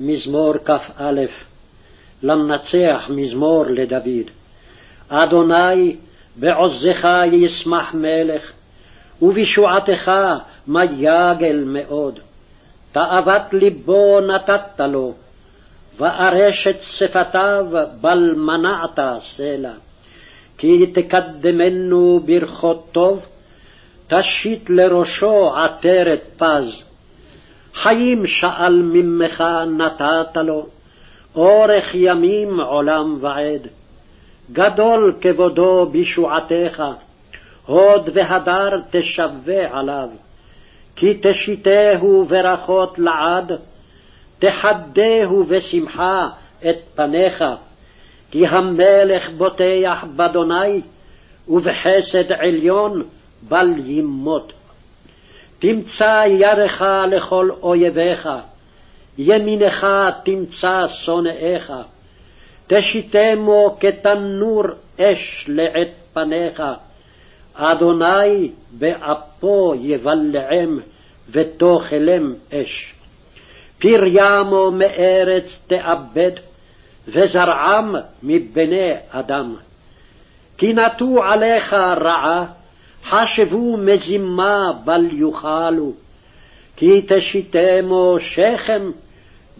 מזמור כ"א, למנצח מזמור לדוד. אדוני, בעוזך ישמח מלך, ובישועתך מה יגל מאוד. תאוות לבו נתת לו, וארשת שפתיו בל מנעת סלע. כי תקדמנו ברכות טוב, תשית לראשו עטרת פז. חיים שאל ממך נתת לו, אורך ימים עולם ועד. גדול כבודו בישועתך, הוד והדר תשווה עליו. כי תשיתהו ברכות לעד, תחדהו בשמחה את פניך, כי המלך בוטח באדוני, ובחסד עליון בל ימות. תמצא ירך לכל אויביך, ימינך תמצא שונאיך. תשיתמו כתנור אש לעת פניך, אדוני באפו יבלעם, ותאכלם אש. פריימו מארץ תאבד, וזרעם מבני אדם. כי נטו עליך רעה, חשבו מזימה בל יאכלו. כי תשיתמו שכם,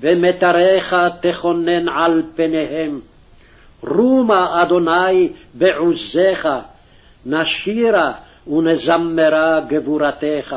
ומטריך תכונן על פניהם. רומה אדוני בעוזך, נשירה ונזמרה גבורתך.